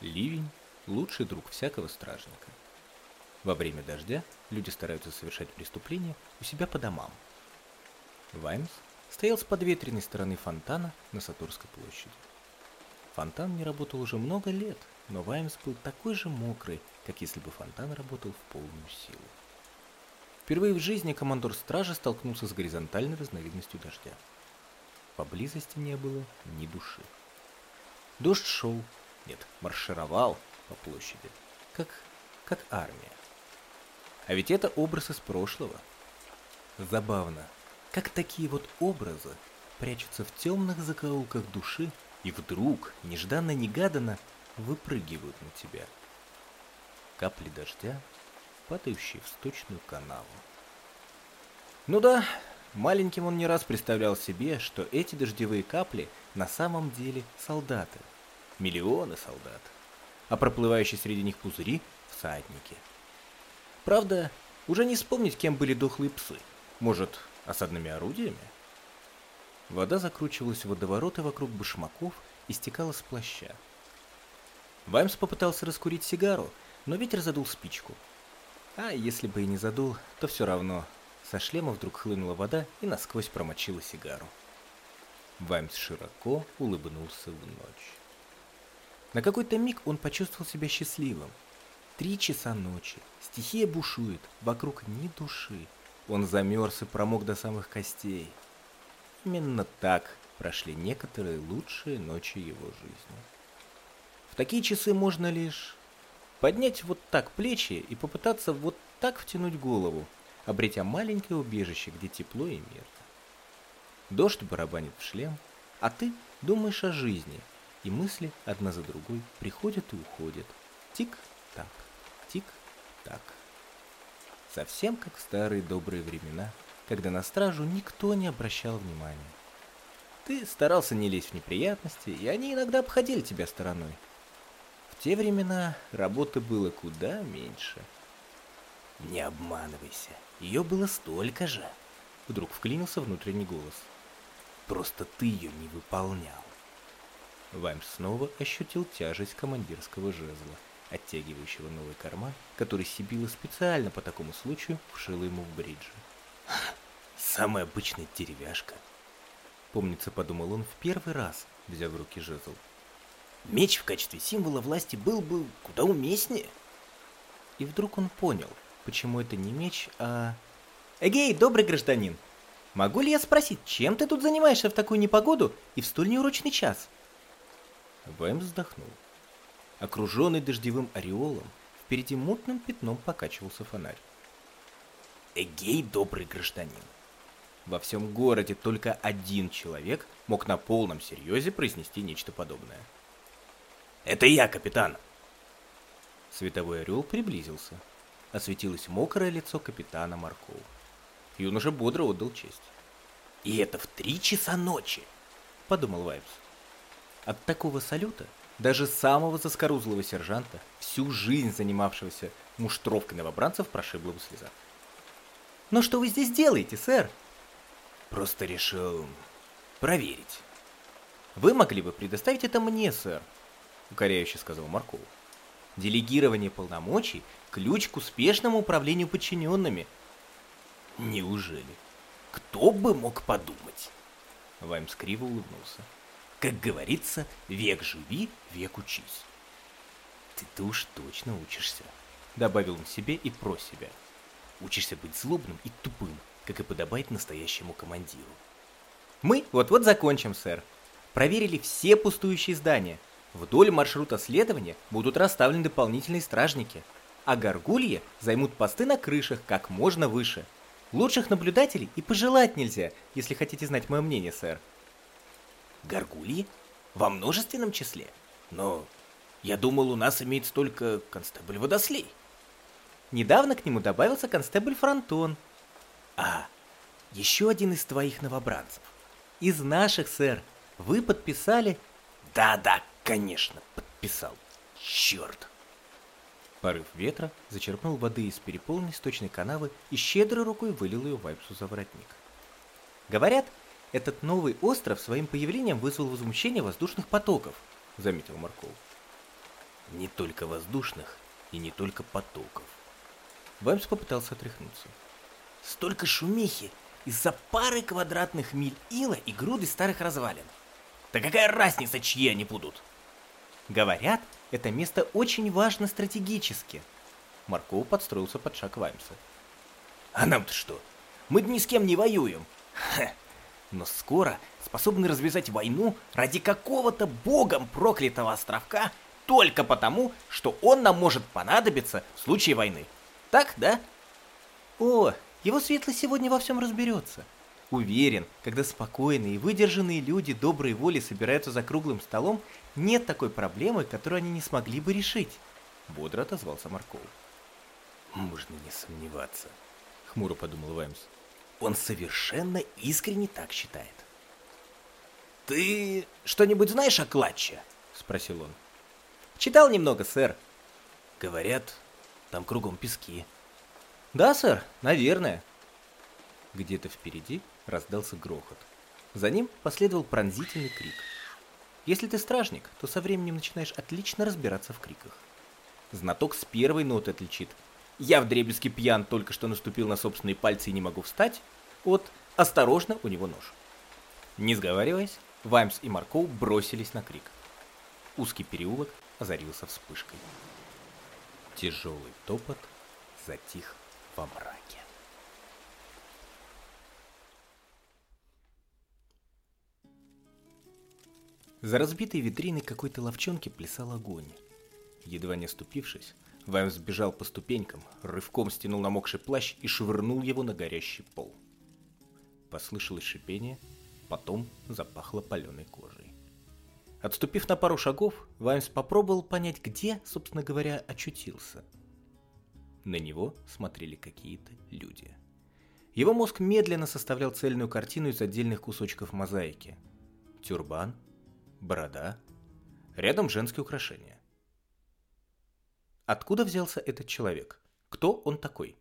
Ливень – лучший друг всякого стражника. Во время дождя люди стараются совершать преступления у себя по домам. Ваймс стоял с подветренной стороны фонтана на Сатурской площади. Фонтан не работал уже много лет, но Ваймс был такой же мокрый, как если бы фонтан работал в полную силу. Впервые в жизни командор стражи столкнулся с горизонтальной разновидностью дождя. Поблизости не было ни души. Дождь шел, нет, маршировал по площади, как, как армия. А ведь это образ из прошлого. Забавно, как такие вот образы прячутся в темных закоулках души и вдруг, нежданно-негаданно, выпрыгивают на тебя. Капли дождя, падающие в сточную канаву. Ну да, маленьким он не раз представлял себе, что эти дождевые капли на самом деле солдаты. Миллионы солдат. А проплывающие среди них пузыри – всадники. Правда, уже не вспомнить, кем были дохлые псы. Может, осадными орудиями? Вода закручивалась в водовороты вокруг башмаков и стекала с плаща. Ваймс попытался раскурить сигару, но ветер задул спичку. А если бы и не задул, то все равно. Со шлема вдруг хлынула вода и насквозь промочила сигару. Ваймс широко улыбнулся в ночь. На какой-то миг он почувствовал себя счастливым. Три часа ночи, стихия бушует, вокруг ни души. Он замерз и промок до самых костей. Именно так прошли некоторые лучшие ночи его жизни. В такие часы можно лишь поднять вот так плечи и попытаться вот так втянуть голову, обретя маленькое убежище, где тепло и мирно. Дождь барабанит в шлем, а ты думаешь о жизни, и мысли одна за другой приходят и уходят. Тик-так, тик-так. Совсем как в старые добрые времена – когда на стражу никто не обращал внимания. Ты старался не лезть в неприятности, и они иногда обходили тебя стороной. В те времена работы было куда меньше. Не обманывайся, ее было столько же. Вдруг вклинился внутренний голос. Просто ты ее не выполнял. Ваймс снова ощутил тяжесть командирского жезла, оттягивающего новый карман, который Сибила специально по такому случаю вшила ему в бриджи. Самая обычная деревяшка. Помнится, подумал он в первый раз, взяв в руки жезл. Меч в качестве символа власти был бы куда уместнее. И вдруг он понял, почему это не меч, а... Эгей, добрый гражданин! Могу ли я спросить, чем ты тут занимаешься в такую непогоду и в столь неурочный час? Вэм вздохнул. Окруженный дождевым ореолом, впереди мутным пятном покачивался фонарь. Эгей, добрый гражданин. Во всем городе только один человек мог на полном серьезе произнести нечто подобное. «Это я, капитан!» Световой орел приблизился. Осветилось мокрое лицо капитана Маркова. Юноша бодро отдал честь. «И это в три часа ночи!» — подумал Вайпс. От такого салюта даже самого заскорузлого сержанта, всю жизнь занимавшегося муштровкой новобранцев, прошибло бы слеза. Но что вы здесь делаете, сэр? Просто решил проверить. Вы могли бы предоставить это мне, сэр, укоряюще сказал Марков. Делегирование полномочий – ключ к успешному управлению подчиненными. Неужели? Кто бы мог подумать? Ваймс криво улыбнулся. Как говорится, век живи, век учись. Ты-то уж точно учишься, добавил он себе и про себя. Учишься быть злобным и тупым, как и подобает настоящему командиру. Мы вот-вот закончим, сэр. Проверили все пустующие здания. Вдоль маршрута следования будут расставлены дополнительные стражники, а горгульи займут посты на крышах как можно выше. Лучших наблюдателей и пожелать нельзя, если хотите знать мое мнение, сэр. Горгульи? Во множественном числе? Но я думал, у нас имеется только констебль водослей. Недавно к нему добавился констебль Фронтон. А, еще один из твоих новобранцев. Из наших, сэр. Вы подписали? Да-да, конечно, подписал. Черт. Порыв ветра зачерпнул воды из переполненной сточной канавы и щедрой рукой вылил ее Вайпсу за воротник. Говорят, этот новый остров своим появлением вызвал возмущение воздушных потоков, заметил Марков. Не только воздушных и не только потоков. Ваймс попытался отряхнуться. Столько шумихи из-за пары квадратных миль ила и груды старых развалин. Да какая разница, чьи они будут? Говорят, это место очень важно стратегически. Марков подстроился под шаг Ваймса. А нам-то что? Мы ни с кем не воюем. Ха. Но скоро способны развязать войну ради какого-то богом проклятого островка только потому, что он нам может понадобиться в случае войны. Так, да? О, его светлость сегодня во всем разберется. Уверен, когда спокойные и выдержанные люди доброй воли собираются за круглым столом, нет такой проблемы, которую они не смогли бы решить. Бодро отозвался Марков. Можно не сомневаться, хмуро подумал Ваймс. Он совершенно искренне так считает. «Ты что-нибудь знаешь о клатче?» — спросил он. «Читал немного, сэр». «Говорят, там кругом пески». «Да, сэр, наверное». Где-то впереди раздался грохот. За ним последовал пронзительный крик. Если ты стражник, то со временем начинаешь отлично разбираться в криках. Знаток с первой ноты отличит – я в дребезги пьян, только что наступил на собственные пальцы и не могу встать, от «Осторожно, у него нож». Не сговариваясь, Ваймс и Марков бросились на крик. Узкий переулок озарился вспышкой. Тяжелый топот затих во мраке. За разбитой витриной какой-то ловчонки плясал огонь. Едва не ступившись, Ваймс сбежал по ступенькам, рывком стянул намокший плащ и швырнул его на горящий пол. Послышалось шипение, потом запахло паленой кожей. Отступив на пару шагов, Ваймс попробовал понять, где, собственно говоря, очутился. На него смотрели какие-то люди. Его мозг медленно составлял цельную картину из отдельных кусочков мозаики. Тюрбан, борода, рядом женские украшения. Откуда взялся этот человек? Кто он такой?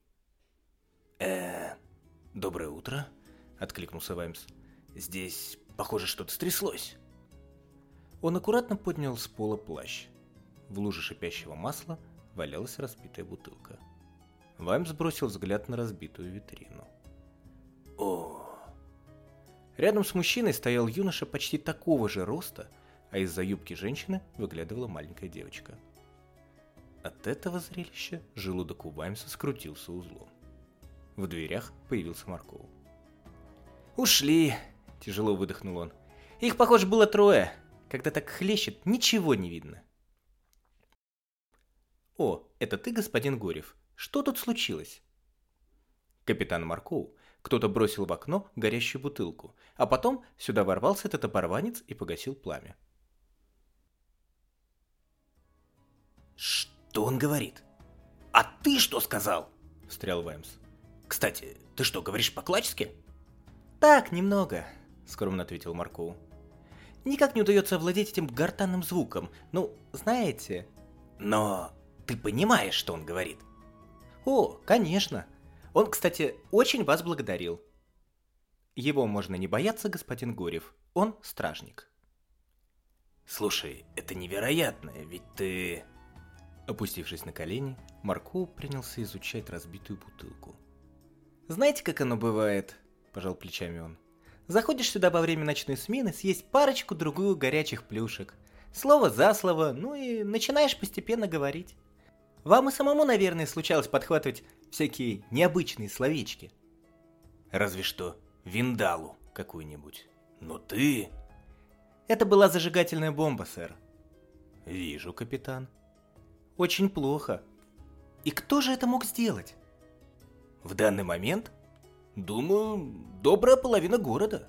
э доброе утро», — откликнулся Ваймс. «Здесь, похоже, что-то стряслось». Он аккуратно поднял с пола плащ. В луже шипящего масла валялась разбитая бутылка. Ваймс бросил взгляд на разбитую витрину. «О!» Рядом с мужчиной стоял юноша почти такого же роста, а из-за юбки женщины выглядывала маленькая девочка. От этого зрелища желудок у Ваймса скрутился узлом. В дверях появился Марков. «Ушли!» – тяжело выдохнул он. «Их, похоже, было трое. Когда так хлещет, ничего не видно». «О, это ты, господин Горев? Что тут случилось?» Капитан Марков кто-то бросил в окно горящую бутылку, а потом сюда ворвался этот оборванец и погасил пламя. «Что?» Что он говорит? А ты что сказал? Встрял Ваймс. Кстати, ты что, говоришь по-клачески? Так, немного, скромно ответил Марков. Никак не удается овладеть этим гортанным звуком. Ну, знаете... Но ты понимаешь, что он говорит? О, конечно. Он, кстати, очень вас благодарил. Его можно не бояться, господин Горев. Он стражник. Слушай, это невероятно, ведь ты... Опустившись на колени, Марко принялся изучать разбитую бутылку. «Знаете, как оно бывает?» – пожал плечами он. «Заходишь сюда во время ночной смены съесть парочку-другую горячих плюшек. Слово за слово, ну и начинаешь постепенно говорить. Вам и самому, наверное, случалось подхватывать всякие необычные словечки». «Разве что виндалу какую-нибудь. Но ты...» «Это была зажигательная бомба, сэр». «Вижу, капитан», очень плохо. И кто же это мог сделать? В данный момент, думаю, добрая половина города.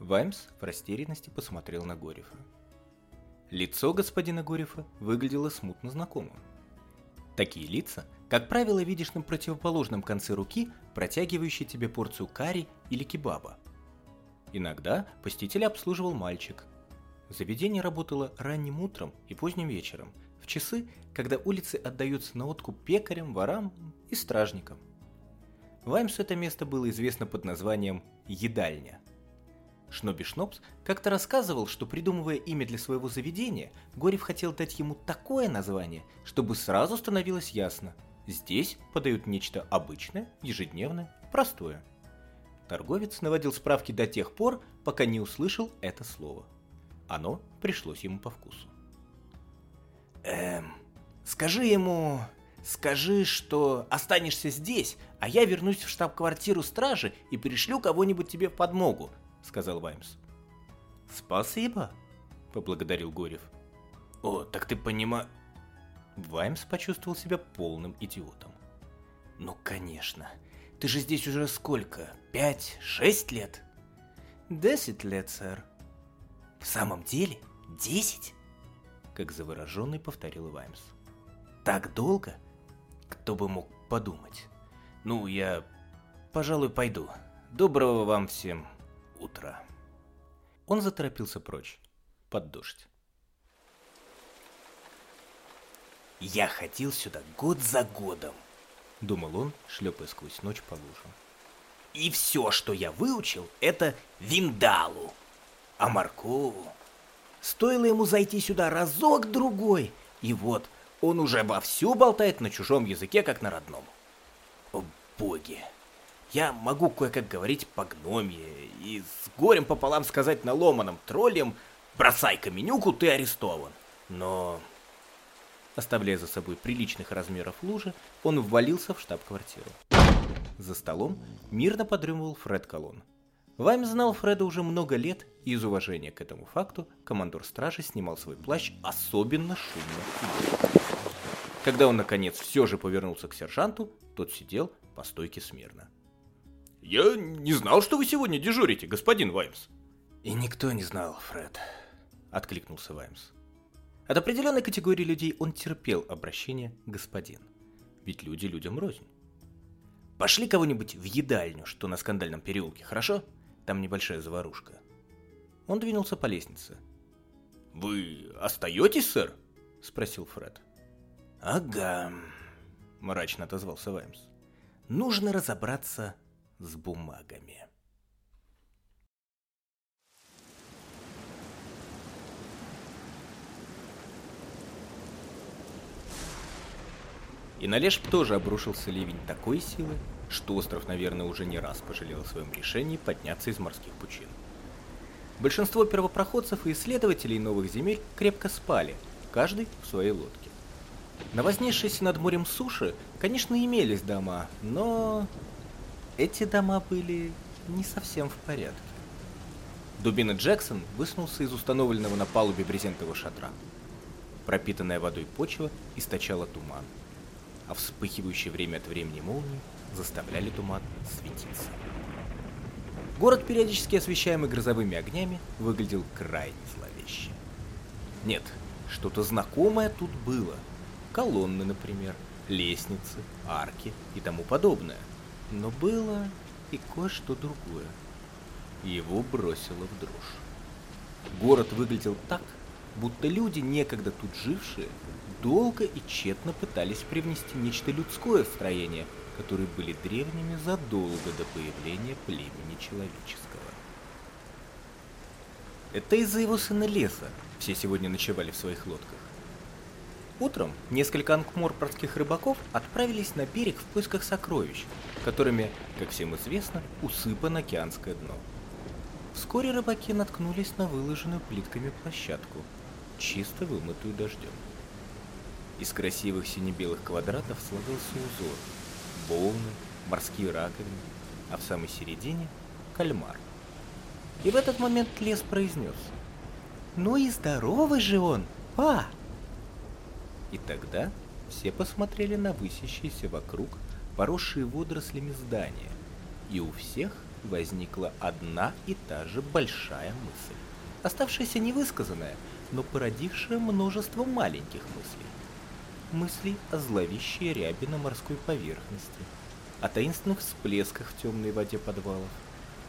Ваймс в растерянности посмотрел на Горефа. Лицо господина Горефа выглядело смутно знакомым. Такие лица, как правило, видишь на противоположном конце руки, протягивающей тебе порцию карри или кебаба. Иногда посетителя обслуживал мальчик. Заведение работало ранним утром и поздним вечером – в часы, когда улицы отдаются на откуп пекарям, ворам и стражникам. Ваймсу это место было известно под названием «Едальня». Шноби Шнопс как-то рассказывал, что придумывая имя для своего заведения, Горев хотел дать ему такое название, чтобы сразу становилось ясно. Здесь подают нечто обычное, ежедневное, простое. Торговец наводил справки до тех пор, пока не услышал это слово. Оно пришлось ему по вкусу. Эм, скажи ему, скажи, что останешься здесь, а я вернусь в штаб-квартиру стражи и пришлю кого-нибудь тебе в подмогу, сказал Ваймс. Спасибо, поблагодарил Горев. О, так ты понима... Ваймс почувствовал себя полным идиотом. Ну, конечно. Ты же здесь уже сколько? Пять, шесть лет? Десять лет, сэр. В самом деле? Десять? Как завороженный повторил Ваймс. Так долго? Кто бы мог подумать? Ну, я, пожалуй, пойду. Доброго вам всем утра. Он заторопился прочь, под дождь. Я ходил сюда год за годом, думал он, шлепая сквозь ночь по лужам. И все, что я выучил, это виндалу. А Маркову... Стоило ему зайти сюда разок-другой, и вот он уже вовсю болтает на чужом языке, как на родном. О боги! Я могу кое-как говорить по гномье и с горем пополам сказать на ломаном троллем «Бросай каменюку, ты арестован». Но Оставляя за собой приличных размеров лужи, он ввалился в штаб-квартиру. За столом мирно подремывал Фред Колон. Вайм знал Фреда уже много лет, и из уважения к этому факту командор стражи снимал свой плащ особенно шумно. Когда он, наконец, все же повернулся к сержанту, тот сидел по стойке смирно. «Я не знал, что вы сегодня дежурите, господин Ваймс». «И никто не знал, Фред», — откликнулся Ваймс. От определенной категории людей он терпел обращение «господин». Ведь люди людям рознь. «Пошли кого-нибудь в едальню, что на скандальном переулке, хорошо? Там небольшая заварушка». Он двинулся по лестнице. «Вы остаетесь, сэр?» — спросил Фред. «Ага», — мрачно отозвался Ваймс. «Нужно разобраться с бумагами». И на Лешп тоже обрушился ливень такой силы, что остров, наверное, уже не раз пожалел о своем решении подняться из морских пучин. Большинство первопроходцев и исследователей новых земель крепко спали, каждый в своей лодке. На вознесшейся над морем суши, конечно, имелись дома, но эти дома были не совсем в порядке. Дубина Джексон высунулся из установленного на палубе брезентового шатра. Пропитанная водой почва источала туман а вспыхивающие время от времени молнии заставляли туман светиться. Город, периодически освещаемый грозовыми огнями, выглядел крайне зловеще. Нет, что-то знакомое тут было. Колонны, например, лестницы, арки и тому подобное. Но было и кое-что другое. Его бросило в дрожь. Город выглядел так, будто люди, некогда тут жившие, долго и тщетно пытались привнести нечто людское в строение, которые были древними задолго до появления племени человеческого. Это из-за его сына леса все сегодня ночевали в своих лодках. Утром несколько анкморпорских рыбаков отправились на берег в поисках сокровищ, которыми, как всем известно, усыпано океанское дно. Вскоре рыбаки наткнулись на выложенную плитками площадку, чисто вымытую дождем. Из красивых сине-белых квадратов сложился узор. Волны, морские раковины, а в самой середине — кальмар. И в этот момент лес произнес. «Ну и здоровый же он, па!» И тогда все посмотрели на высящиеся вокруг поросшие водорослями здания, и у всех возникла одна и та же большая мысль, оставшаяся невысказанная, но породившая множество маленьких мыслей мыслей о зловещей ряби на морской поверхности, о таинственных всплесках в темной воде подвалов,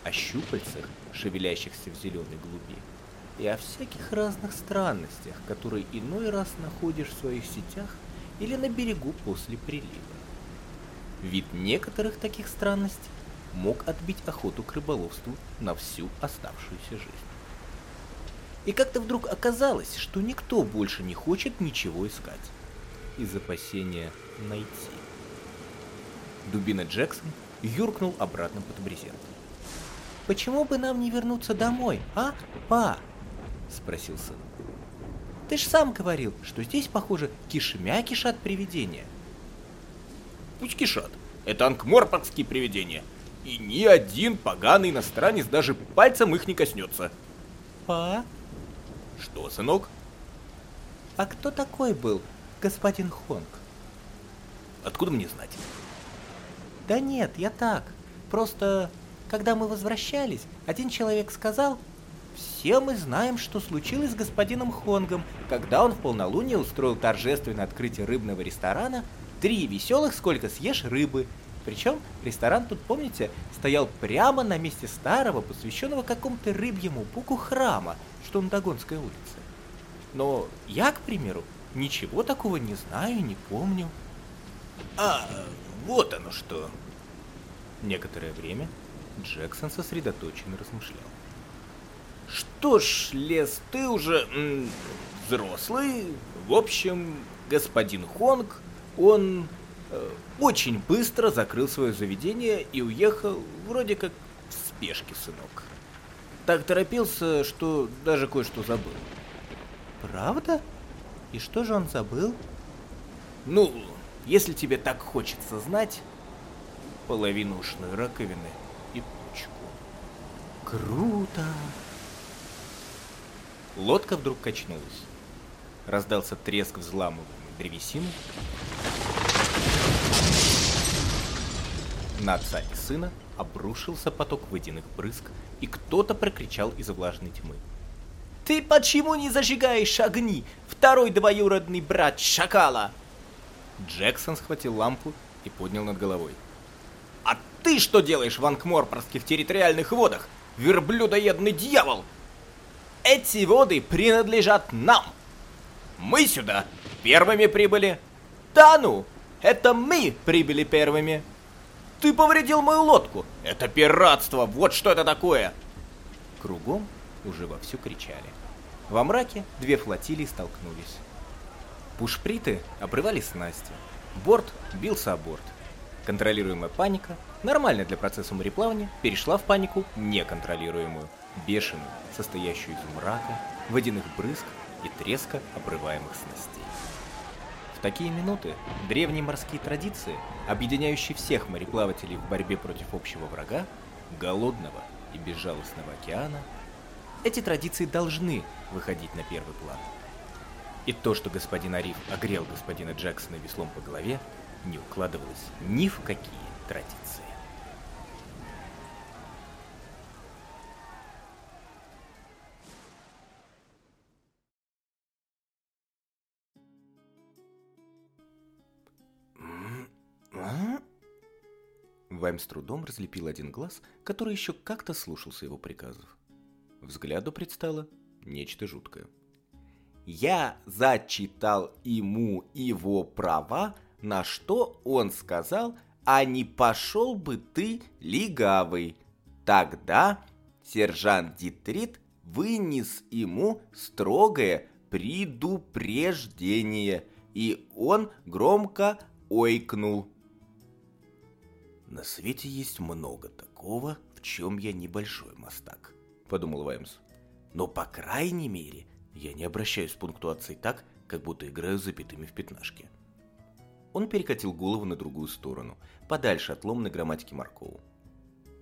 о щупальцах, шевелящихся в зеленой глуби, и о всяких разных странностях, которые иной раз находишь в своих сетях или на берегу после прилива. Вид некоторых таких странностей мог отбить охоту к рыболовству на всю оставшуюся жизнь. И как-то вдруг оказалось, что никто больше не хочет ничего искать. Из опасения найти. Дубина Джексон юркнул обратно под брезент. «Почему бы нам не вернуться домой, а, па?» — спросил сын. «Ты ж сам говорил, что здесь, похоже, кишмя кишат привидения». Пусть кишат. Это анкморпоргские привидения. И ни один поганый иностранец даже пальцем их не коснется. «Па?» Что, сынок? А кто такой был господин Хонг? Откуда мне знать? Да нет, я так. Просто, когда мы возвращались, один человек сказал, все мы знаем, что случилось с господином Хонгом, когда он в полнолуние устроил торжественное открытие рыбного ресторана «Три веселых, сколько съешь рыбы». Причем ресторан тут, помните, стоял прямо на месте старого, посвященного какому-то рыбьему буку храма, что на Дагонской улице. Но я, к примеру, ничего такого не знаю, не помню. А, вот оно что. Некоторое время Джексон сосредоточенно размышлял. Что ж, Лес, ты уже м, взрослый. В общем, господин Хонг, он э, очень быстро закрыл свое заведение и уехал вроде как в спешке, сынок. Так торопился, что даже кое-что забыл. Правда? И что же он забыл? Ну, если тебе так хочется знать, половину ушной раковины и почку. Круто! Лодка вдруг качнулась. Раздался треск взламываемой древесины. На отца и сына обрушился поток водяных брызг, и кто-то прокричал из влажной тьмы. Ты почему не зажигаешь огни, второй двоюродный брат шакала? Джексон схватил лампу и поднял над головой. А ты что делаешь в Анкморпорских территориальных водах, верблюдоедный дьявол? Эти воды принадлежат нам. Мы сюда первыми прибыли. Да ну, это мы прибыли первыми. Ты повредил мою лодку. Это пиратство, вот что это такое. Кругом уже вовсю кричали. Во мраке две флотилии столкнулись. Пушприты обрывали снасти. Борт бился о борт. Контролируемая паника, нормальная для процесса мореплавания, перешла в панику неконтролируемую, бешеную, состоящую из мрака, водяных брызг и треска обрываемых снастей. В такие минуты древние морские традиции, объединяющие всех мореплавателей в борьбе против общего врага, голодного и безжалостного океана, эти традиции должны выходить на первый план. И то, что господин Ариф огрел господина Джексона веслом по голове, не укладывалось ни в какие традиции. Вайм с трудом разлепил один глаз, который еще как-то слушался его приказов. Взгляду предстало нечто жуткое. Я зачитал ему его права, на что он сказал, а не пошел бы ты легавый. Тогда сержант Дитрит вынес ему строгое предупреждение, и он громко ойкнул. «На свете есть много такого, в чем я небольшой мастак», — подумал Ваймс. «Но, по крайней мере, я не обращаюсь к пунктуации так, как будто играю запятыми в пятнашки». Он перекатил голову на другую сторону, подальше от ломной грамматики Маркоу.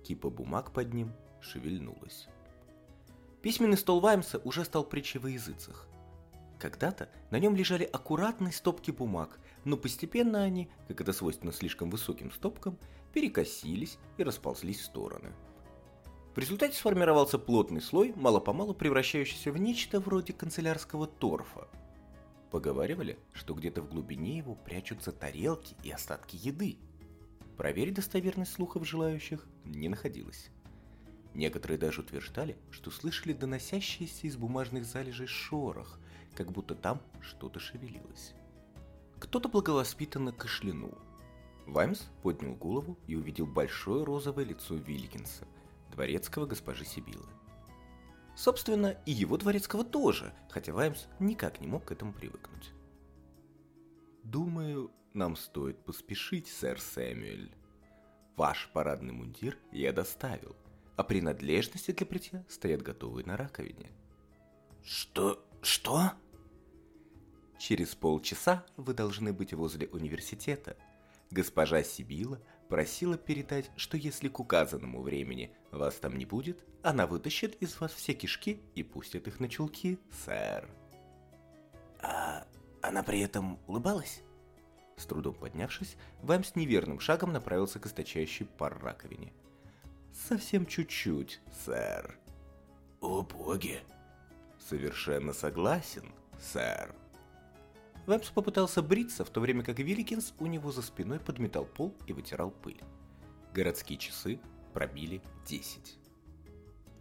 Кипа бумаг под ним шевельнулась. Письменный стол Ваймса уже стал притчей во языцах. Когда-то на нем лежали аккуратные стопки бумаг, но постепенно они, как это свойственно слишком высоким стопкам, перекосились и расползлись в стороны. В результате сформировался плотный слой, мало-помалу превращающийся в нечто вроде канцелярского торфа. Поговаривали, что где-то в глубине его прячутся тарелки и остатки еды. Проверить достоверность слухов желающих не находилось. Некоторые даже утверждали, что слышали доносящийся из бумажных залежей шорох, как будто там что-то шевелилось. Кто-то благовоспитанно кашлянул. Ваймс поднял голову и увидел большое розовое лицо Вилликинса, дворецкого госпожи Сибилы. Собственно, и его дворецкого тоже, хотя Ваймс никак не мог к этому привыкнуть. «Думаю, нам стоит поспешить, сэр Сэмюэль. Ваш парадный мундир я доставил, а принадлежности для бритья стоят готовые на раковине». «Что? Что?» «Через полчаса вы должны быть возле университета. Госпожа Сибила просила передать, что если к указанному времени вас там не будет, она вытащит из вас все кишки и пустит их на чулки, сэр. А она при этом улыбалась? С трудом поднявшись, Вам с неверным шагом направился к источающей пар раковине. Совсем чуть-чуть, сэр. О боги! Совершенно согласен, сэр. Вэмс попытался бриться, в то время как Вилликинс у него за спиной подметал пол и вытирал пыль. Городские часы пробили десять.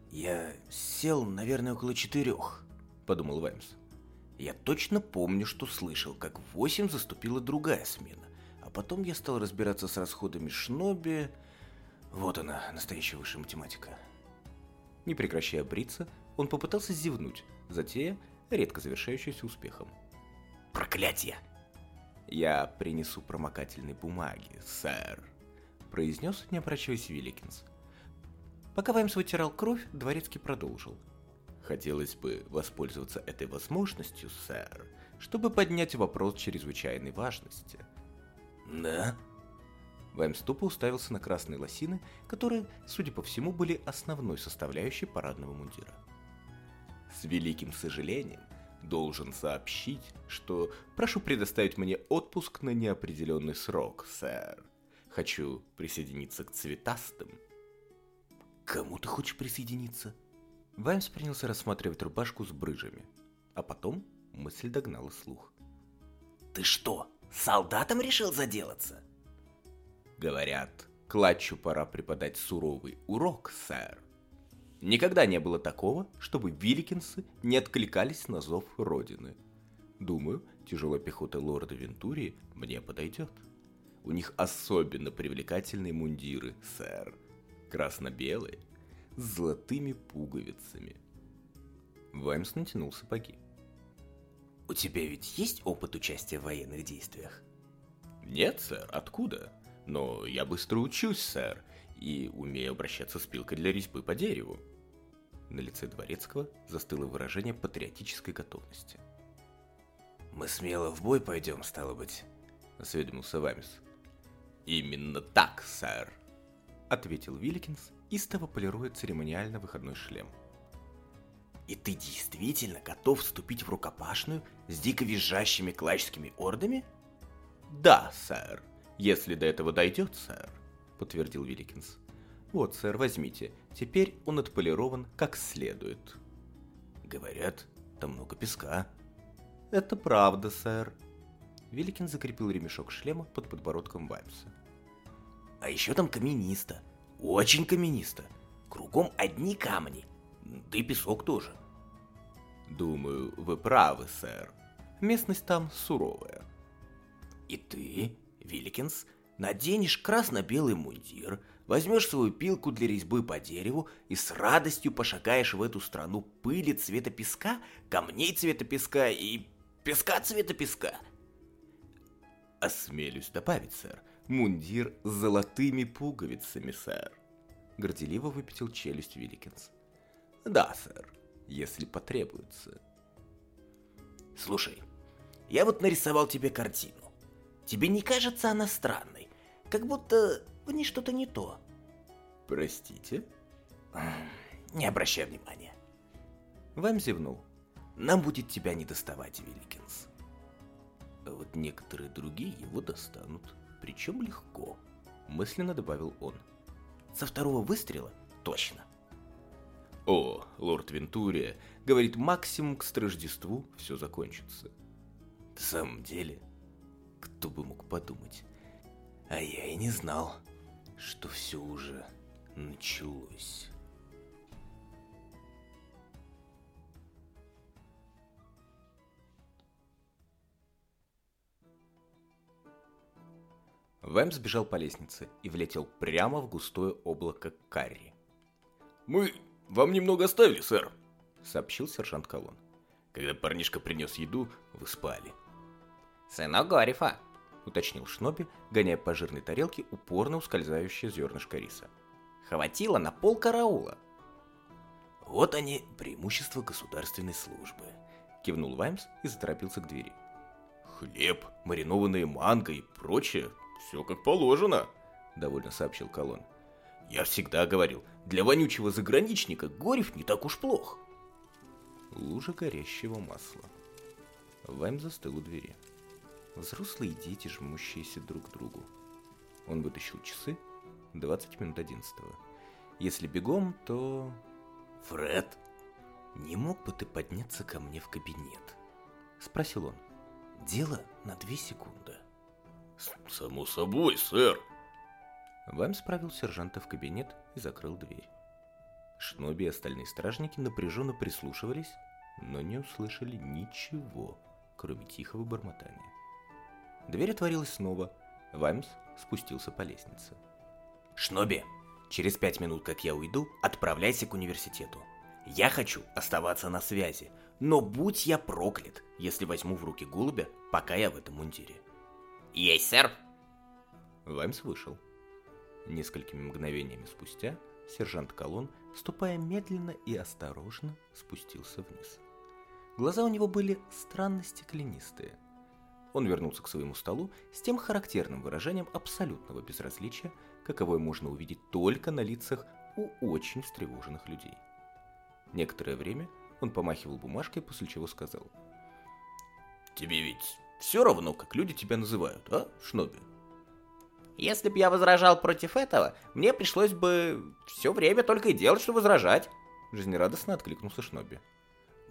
«Я сел, наверное, около четырех», — подумал Ваймс. «Я точно помню, что слышал, как в восемь заступила другая смена, а потом я стал разбираться с расходами Шноби. Вот она, настоящая высшая математика». Не прекращая бриться, он попытался зевнуть, затея, редко завершающаяся успехом. Проклятие! Я принесу промокательные бумаги, сэр, произнес, не обращаясь Вилликинс. Пока Ваймс вытирал кровь, Дворецкий продолжил. Хотелось бы воспользоваться этой возможностью, сэр, чтобы поднять вопрос чрезвычайной важности. Да? Ваймс тупо уставился на красные лосины, которые, судя по всему, были основной составляющей парадного мундира. С великим сожалением, должен сообщить, что прошу предоставить мне отпуск на неопределенный срок, сэр. Хочу присоединиться к цветастым. Кому ты хочешь присоединиться? Ваймс принялся рассматривать рубашку с брыжами, а потом мысль догнала слух. Ты что, солдатом решил заделаться? Говорят, Клатчу пора преподать суровый урок, сэр. Никогда не было такого, чтобы вилликинсы не откликались на зов Родины. Думаю, тяжелая пехота лорда Вентурии мне подойдет. У них особенно привлекательные мундиры, сэр. Красно-белые, с золотыми пуговицами. Ваймс натянул сапоги. У тебя ведь есть опыт участия в военных действиях? Нет, сэр, откуда? Но я быстро учусь, сэр, и умею обращаться с пилкой для резьбы по дереву. На лице Дворецкого застыло выражение патриотической готовности. «Мы смело в бой пойдем, стало быть», — осведомился Вамис. «Именно так, сэр», — ответил Вилликинс, истово полируя церемониально выходной шлем. «И ты действительно готов вступить в рукопашную с дико визжащими клачскими ордами?» «Да, сэр, если до этого дойдет, сэр», — подтвердил Вилликинс. «Вот, сэр, возьмите. Теперь он отполирован как следует». «Говорят, там много песка». «Это правда, сэр». Великин закрепил ремешок шлема под подбородком Ваймса. «А еще там каменисто. Очень каменисто. Кругом одни камни. Да и песок тоже». «Думаю, вы правы, сэр. Местность там суровая». «И ты, Вилликинс, наденешь красно-белый мундир, возьмешь свою пилку для резьбы по дереву и с радостью пошагаешь в эту страну пыли цвета песка, камней цвета песка и песка цвета песка. Осмелюсь добавить, сэр, мундир с золотыми пуговицами, сэр. Горделиво выпятил челюсть Вилликинс. Да, сэр, если потребуется. Слушай, я вот нарисовал тебе картину. Тебе не кажется она странной? Как будто в ней что-то не то. Простите? Не обращай внимания. Вам зевнул. Нам будет тебя не доставать, Вилликинс. А вот некоторые другие его достанут. Причем легко. Мысленно добавил он. Со второго выстрела точно. О, лорд Вентурия, говорит, максимум к Рождеству все закончится. В самом деле, кто бы мог подумать. А я и не знал, что все уже началось. Вэм сбежал по лестнице и влетел прямо в густое облако карри. «Мы вам немного оставили, сэр», — сообщил сержант Колон. «Когда парнишка принес еду, вы спали». «Сынок Горифа», — уточнил Шноби, гоняя по жирной тарелке упорно ускользающее зернышко риса. «Хватило на пол караула». «Вот они, преимущества государственной службы», — кивнул Ваймс и заторопился к двери. «Хлеб, маринованные манго и прочее, все как положено», — довольно сообщил Колон. «Я всегда говорил, для вонючего заграничника Горев не так уж плох». Лужа горящего масла. Вайм застыл у двери. Взрослые дети, жмущиеся друг к другу. Он вытащил часы. 20 минут одиннадцатого. Если бегом, то... «Фред, не мог бы ты подняться ко мне в кабинет?» Спросил он. «Дело на две секунды». «Само собой, сэр». Вам справил сержанта в кабинет и закрыл дверь. Шноби и остальные стражники напряженно прислушивались, но не услышали ничего, кроме тихого бормотания. Дверь отворилась снова. Ваймс спустился по лестнице. «Шноби, через пять минут, как я уйду, отправляйся к университету. Я хочу оставаться на связи, но будь я проклят, если возьму в руки голубя, пока я в этом мундире». «Есть, сэр!» Ваймс вышел. Несколькими мгновениями спустя сержант Колон, ступая медленно и осторожно, спустился вниз. Глаза у него были странно стеклянистые – он вернулся к своему столу с тем характерным выражением абсолютного безразличия, каковое можно увидеть только на лицах у очень встревоженных людей. Некоторое время он помахивал бумажкой, после чего сказал. «Тебе ведь все равно, как люди тебя называют, а, Шноби?» «Если бы я возражал против этого, мне пришлось бы все время только и делать, что возражать», жизнерадостно откликнулся Шноби.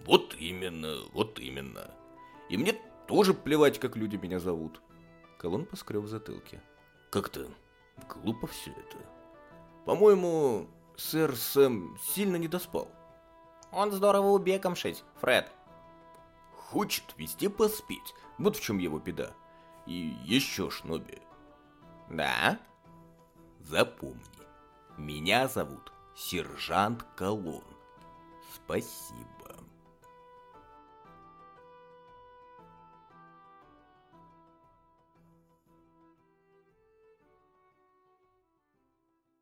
«Вот именно, вот именно. И мне тоже плевать, как люди меня зовут. Колон поскреб в затылке. Как-то глупо все это. По-моему, сэр Сэм сильно не доспал. Он здорово убегом шить, Фред. Хочет везде поспеть. Вот в чем его беда. И еще, Шноби. Да? Запомни, меня зовут сержант Колон. Спасибо.